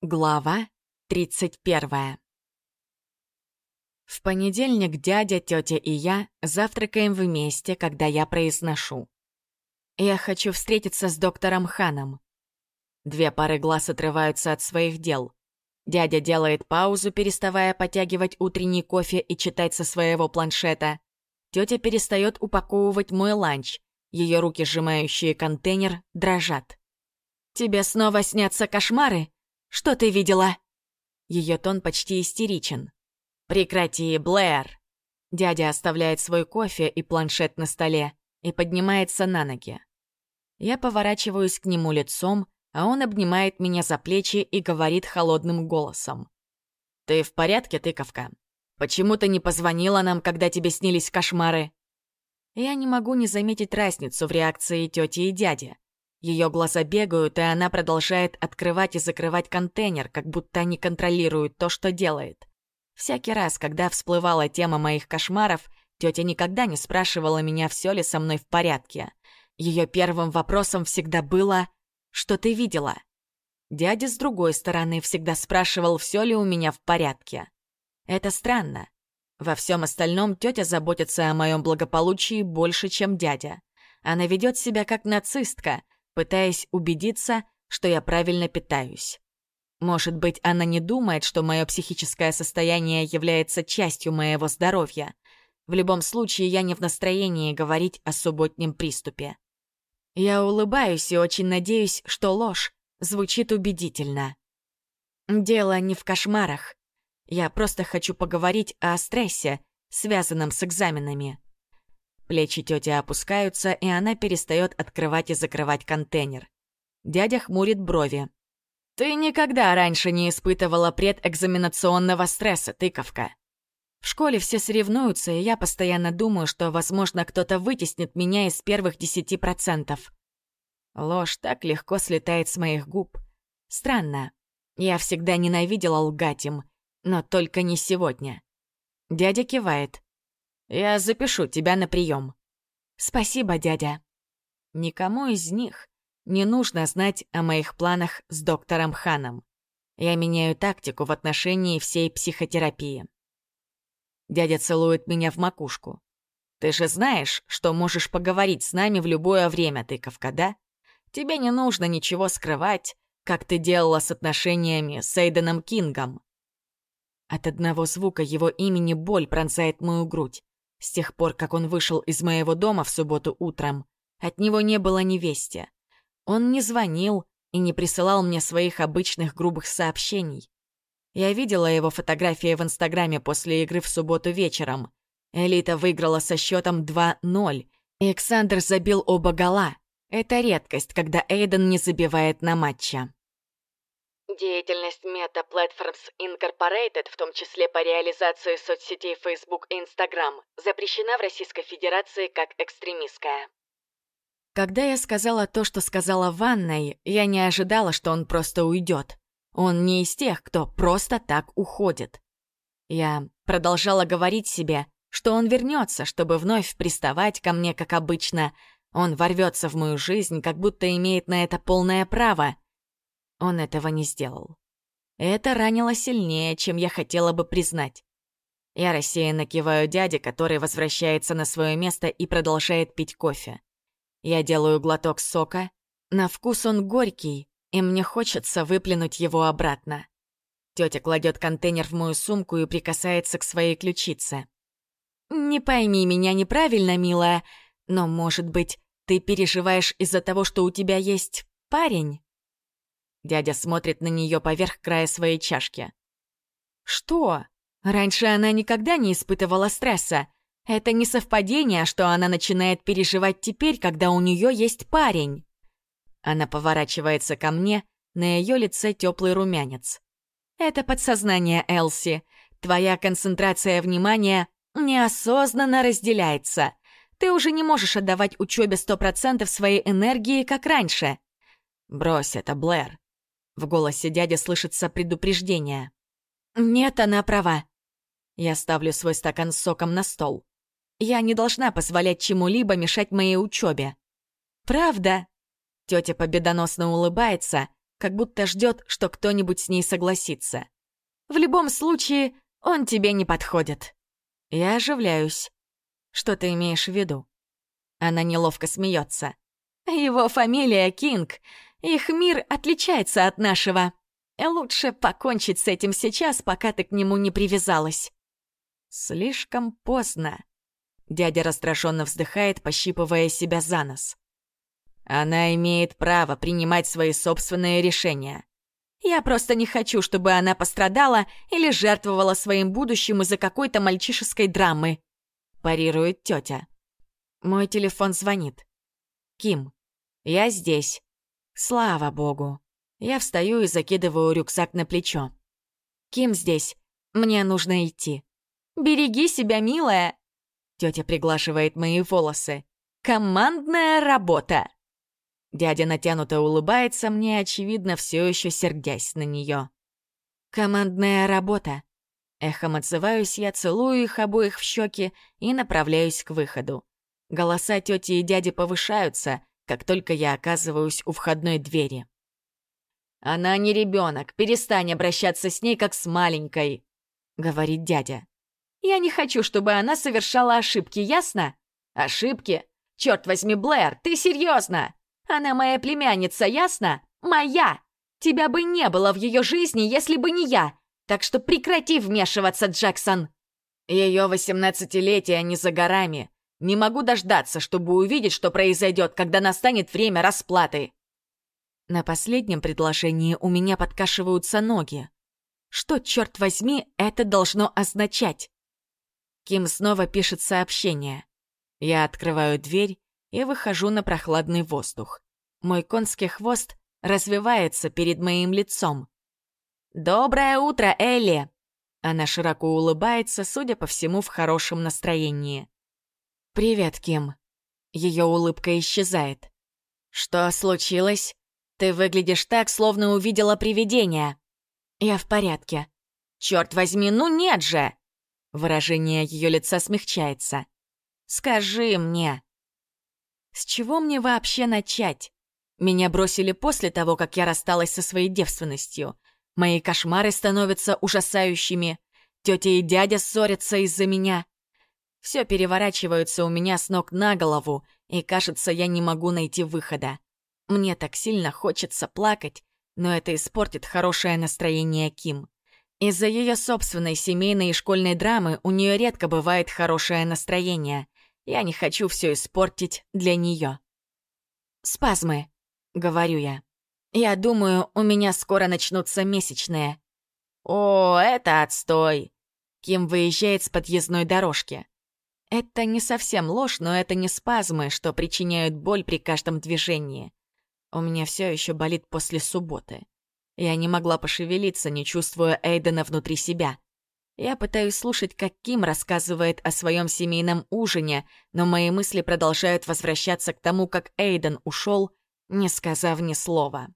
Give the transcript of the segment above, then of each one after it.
Глава 31 В понедельник дядя, тетя и я завтракаем вместе, когда я произношу. Я хочу встретиться с доктором Ханом. Две пары глаз отрываются от своих дел. Дядя делает паузу, переставая потягивать утренний кофе и читать со своего планшета. Тетя перестает упаковывать мой ланч. Ее руки, сжимающие контейнер, дрожат. «Тебе снова снятся кошмары?» Что ты видела?» Ее тон почти истеричен. «Прекрати, Блэр!» Дядя оставляет свой кофе и планшет на столе и поднимается на ноги. Я поворачиваюсь к нему лицом, а он обнимает меня за плечи и говорит холодным голосом. «Ты в порядке, тыковка? Почему ты не позвонила нам, когда тебе снились кошмары?» Я не могу не заметить разницу в реакции тети и дяди. Ее глаза бегают, и она продолжает открывать и закрывать контейнер, как будто не контролирует то, что делает. Всякий раз, когда всплывала тема моих кошмаров, тетя никогда не спрашивала меня, все ли со мной в порядке. Ее первым вопросом всегда было «Что ты видела?». Дядя, с другой стороны, всегда спрашивал, все ли у меня в порядке. Это странно. Во всем остальном тетя заботится о моем благополучии больше, чем дядя. Она ведет себя как нацистка — пытаясь убедиться, что я правильно питаюсь. Может быть, она не думает, что мое психическое состояние является частью моего здоровья. В любом случае, я не в настроении говорить о субботнем приступе. Я улыбаюсь и очень надеюсь, что ложь звучит убедительно. Дело не в кошмарах. Я просто хочу поговорить о стрессе, связанном с экзаменами. Плечи тети опускаются, и она перестает открывать и закрывать контейнер. Дядя хмурит брови. «Ты никогда раньше не испытывала предэкзаменационного стресса, тыковка. В школе все соревнуются, и я постоянно думаю, что, возможно, кто-то вытеснит меня из первых десяти процентов. Ложь так легко слетает с моих губ. Странно. Я всегда ненавидела лгать им, но только не сегодня. Дядя кивает. Я запишу тебя на прием. Спасибо, дядя. Никому из них не нужно знать о моих планах с доктором Ханом. Я меняю тактику в отношении всей психотерапии. Дядя целует меня в макушку. Ты же знаешь, что можешь поговорить с нами в любое время, тыковка, да? Тебе не нужно ничего скрывать, как ты делала с отношениями с Эйденом Кингом. От одного звука его имени боль пронзает мою грудь. С тех пор, как он вышел из моего дома в субботу утром, от него не было ни вести. Он не звонил и не присылал мне своих обычных грубых сообщений. Я видела его фотографии в Инстаграме после игры в субботу вечером. Элита выиграла со счетом 2-0, и Александр забил оба гола. Это редкость, когда Эйден не забивает на матче. Деятельность Meta Platforms Incorporated, в том числе по реализации соцсетей Facebook и Instagram, запрещена в Российской Федерации как экстремистская. Когда я сказала то, что сказала ванной, я не ожидала, что он просто уйдет. Он не из тех, кто просто так уходит. Я продолжала говорить себе, что он вернется, чтобы вновь приставать ко мне, как обычно. Он ворвется в мою жизнь, как будто имеет на это полное право — он этого не сделал. Это ранило сильнее, чем я хотела бы признать. Я рассеянно киваю дяде, который возвращается на свое место и продолжает пить кофе. Я делаю глоток сока. На вкус он горький, и мне хочется выплюнуть его обратно. Тетя кладет контейнер в мою сумку и прикасается к своей ключице. «Не пойми меня неправильно, милая, но, может быть, ты переживаешь из-за того, что у тебя есть парень?» Дядя смотрит на нее поверх края своей чашки. «Что? Раньше она никогда не испытывала стресса. Это не совпадение, что она начинает переживать теперь, когда у нее есть парень». Она поворачивается ко мне, на ее лице теплый румянец. «Это подсознание, Элси. Твоя концентрация внимания неосознанно разделяется. Ты уже не можешь отдавать учебе сто процентов своей энергии, как раньше». «Брось это, Блэр. В голосе дяди слышится предупреждение. «Нет, она права». Я ставлю свой стакан с соком на стол. Я не должна позволять чему-либо мешать моей учебе. «Правда?» Тетя победоносно улыбается, как будто ждет, что кто-нибудь с ней согласится. В любом случае, он тебе не подходит. Я оживляюсь. Что ты имеешь в виду? Она неловко смеется. Его фамилия Кинг. Их мир отличается от нашего. Лучше покончить с этим сейчас, пока ты к нему не привязалась. Слишком поздно. Дядя раздраженно вздыхает, пощипывая себя за нос. Она имеет право принимать свои собственные решения. Я просто не хочу, чтобы она пострадала или жертвовала своим будущим из-за какой-то мальчишеской драмы. Парирует тетя. Мой телефон звонит. Ким, я здесь. Слава богу. Я встаю и закидываю рюкзак на плечо. Ким здесь. Мне нужно идти. Береги себя, милая. Тетя приглашивает мои волосы. Командная работа. Дядя натянуто улыбается мне, очевидно, все еще сердясь на нее. «Командная работа». Эхом отзываюсь я, целую их обоих в щеки и направляюсь к выходу. Голоса тети и дяди повышаются, как только я оказываюсь у входной двери. «Она не ребенок, перестань обращаться с ней, как с маленькой», — говорит дядя. «Я не хочу, чтобы она совершала ошибки, ясно? Ошибки? Черт возьми, Блэр, ты серьезно? Она моя племянница, ясно? Моя! Тебя бы не было в ее жизни, если бы не я. Так что прекрати вмешиваться, Джексон. Ее восемнадцатилетие не за горами. Не могу дождаться, чтобы увидеть, что произойдет, когда настанет время расплаты. На последнем предложении у меня подкашиваются ноги. Что, черт возьми, это должно означать? Ким снова пишет сообщение. Я открываю дверь и выхожу на прохладный воздух. Мой конский хвост развивается перед моим лицом. «Доброе утро, Элли!» Она широко улыбается, судя по всему, в хорошем настроении. «Привет, Ким». Ее улыбка исчезает. «Что случилось? Ты выглядишь так, словно увидела привидение». «Я в порядке». «Черт возьми, ну нет же!» Выражение ее лица смягчается. «Скажи мне, с чего мне вообще начать? Меня бросили после того, как я рассталась со своей девственностью. Мои кошмары становятся ужасающими. Тетя и дядя ссорятся из-за меня. Все переворачивается у меня с ног на голову, и кажется, я не могу найти выхода. Мне так сильно хочется плакать, но это испортит хорошее настроение Ким. Из-за ее собственной семейной и школьной драмы у нее редко бывает хорошее настроение. Я не хочу все испортить для нее. «Спазмы», — говорю я. «Я думаю, у меня скоро начнутся месячные». «О, это отстой!» Ким выезжает с подъездной дорожки. Это не совсем ложь, но это не спазмы, что причиняют боль при каждом движении. У меня все еще болит после субботы. Я не могла пошевелиться, не чувствуя Эйдена внутри себя. Я пытаюсь слушать, как Ким рассказывает о своем семейном ужине, но мои мысли продолжают возвращаться к тому, как Эйден ушел, не сказав ни слова.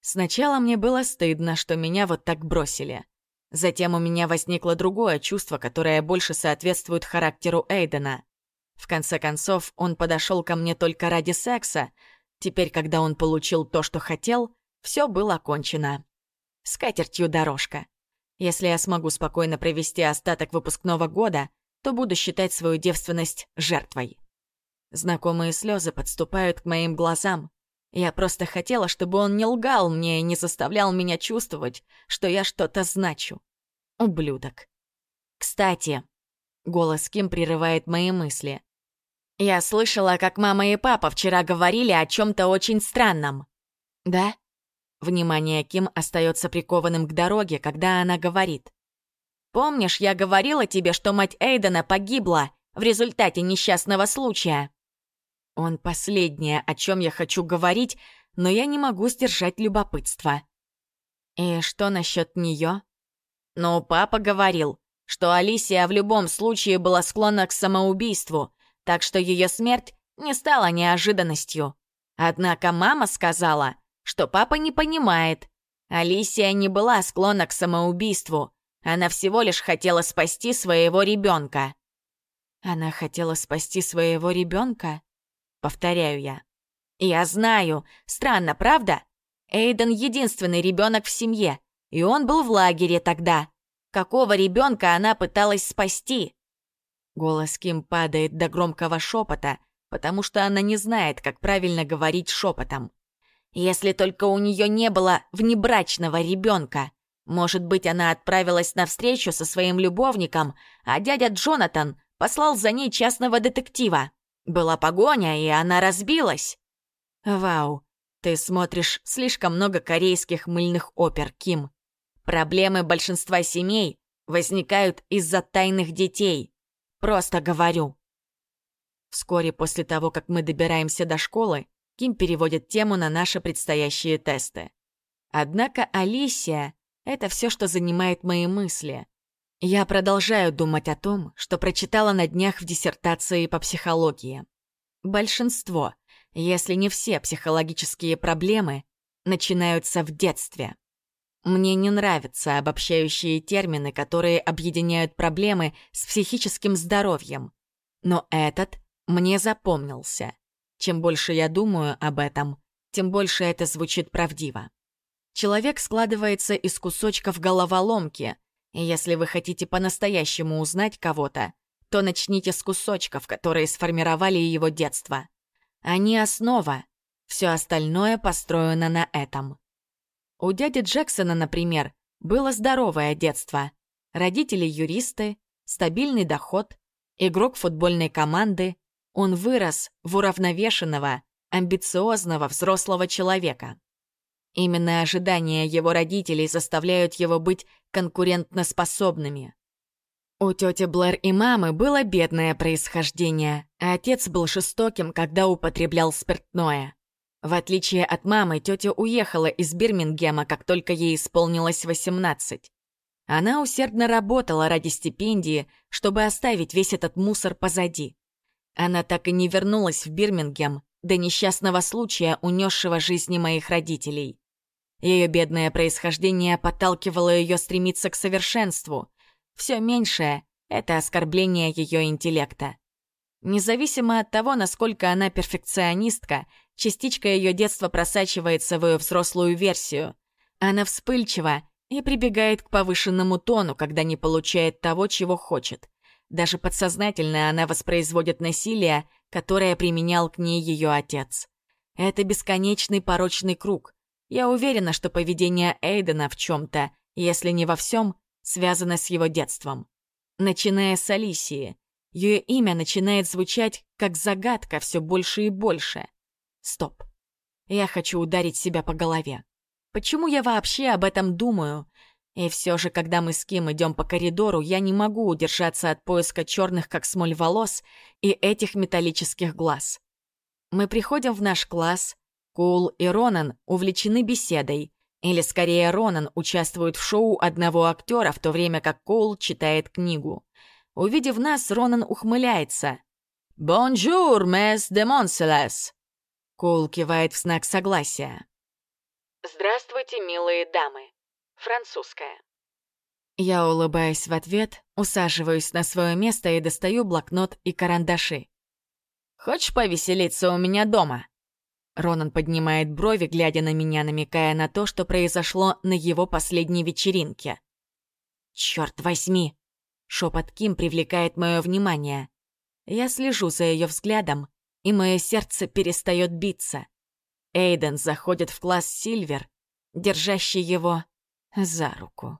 Сначала мне было стыдно, что меня вот так бросили. Затем у меня возникло другое чувство, которое больше соответствует характеру Эйдена. В конце концов, он подошел ко мне только ради секса. Теперь, когда он получил то, что хотел, все было кончено. С катертью дорожка. Если я смогу спокойно провести остаток выпускного года, то буду считать свою девственность жертвой. Знакомые слезы подступают к моим глазам. Я просто хотела, чтобы он не лгал мне и не заставлял меня чувствовать, что я что-то значу. Ублюдок. Кстати, голос Ким прерывает мои мысли. Я слышала, как мама и папа вчера говорили о чем-то очень странном. Да? Внимание Ким остается прикованным к дороге, когда она говорит. «Помнишь, я говорила тебе, что мать Эйдена погибла в результате несчастного случая?» Он последнее, о чем я хочу говорить, но я не могу сдержать любопытство. «И что насчет нее?» «Ну, папа говорил, что Алисия в любом случае была склонна к самоубийству, так что ее смерть не стала неожиданностью. Однако мама сказала, что папа не понимает. Алисия не была склонна к самоубийству. Она всего лишь хотела спасти своего ребенка. Она хотела спасти своего ребенка? Повторяю я. Я знаю. Странно, правда? Эйден — единственный ребенок в семье, и он был в лагере тогда. Какого ребенка она пыталась спасти? Голос Ким падает до громкого шепота, потому что она не знает, как правильно говорить шепотом. Если только у нее не было внебрачного ребенка. Может быть, она отправилась на встречу со своим любовником, а дядя Джонатан послал за ней частного детектива. Была погоня, и она разбилась. Вау, ты смотришь слишком много корейских мыльных опер, Ким. Проблемы большинства семей возникают из-за тайных детей. Просто говорю. Вскоре после того, как мы добираемся до школы, Ким переводит тему на наши предстоящие тесты. Однако Алисия — это все, что занимает мои мысли. Я продолжаю думать о том, что прочитала на днях в диссертации по психологии. Большинство, если не все психологические проблемы, начинаются в детстве. Мне не нравятся обобщающие термины, которые объединяют проблемы с психическим здоровьем. Но этот мне запомнился. Чем больше я думаю об этом, тем больше это звучит правдиво. Человек складывается из кусочков головоломки, если вы хотите по-настоящему узнать кого-то, то начните с кусочков, которые сформировали его детство. Они основа, все остальное построено на этом. У дяди Джексона, например, было здоровое детство. Родители юристы, стабильный доход, игрок футбольной команды, он вырос в уравновешенного, амбициозного взрослого человека. Именно ожидания его родителей заставляют его быть конкурентноспособными. У тети Блэр и мамы было бедное происхождение, а отец был жестоким, когда употреблял спиртное. В отличие от мамы, тетя уехала из Бирмингема, как только ей исполнилось 18. Она усердно работала ради стипендии, чтобы оставить весь этот мусор позади. Она так и не вернулась в Бирмингем до несчастного случая, унесшего жизни моих родителей. Ее бедное происхождение подталкивало ее стремиться к совершенству. Все меньшее — это оскорбление ее интеллекта. Независимо от того, насколько она перфекционистка, частичка ее детства просачивается в ее взрослую версию. Она вспыльчива и прибегает к повышенному тону, когда не получает того, чего хочет. Даже подсознательно она воспроизводит насилие, которое применял к ней ее отец. Это бесконечный порочный круг. Я уверена, что поведение Эйдена в чем-то, если не во всем, связано с его детством. Начиная с Алисии. Ее имя начинает звучать как загадка все больше и больше. Стоп. Я хочу ударить себя по голове. Почему я вообще об этом думаю? И все же, когда мы с Ким идем по коридору, я не могу удержаться от поиска черных, как смоль, волос и этих металлических глаз. Мы приходим в наш класс. Кул и Ронан увлечены беседой. Или, скорее, Ронан участвует в шоу одного актера, в то время как Кул читает книгу. Увидев нас, Ронан ухмыляется. «Bonjour, mesdemoiselles!» Кул кивает в знак согласия. «Здравствуйте, милые дамы!» Французская. Я улыбаюсь в ответ, усаживаюсь на свое место и достаю блокнот и карандаши. «Хочешь повеселиться у меня дома?» Ронан поднимает брови, глядя на меня, намекая на то, что произошло на его последней вечеринке. «Черт возьми!» Шепот Ким привлекает мое внимание. Я слежу за ее взглядом, и мое сердце перестает биться. Эйден заходит в класс Сильвер, держащий его за руку.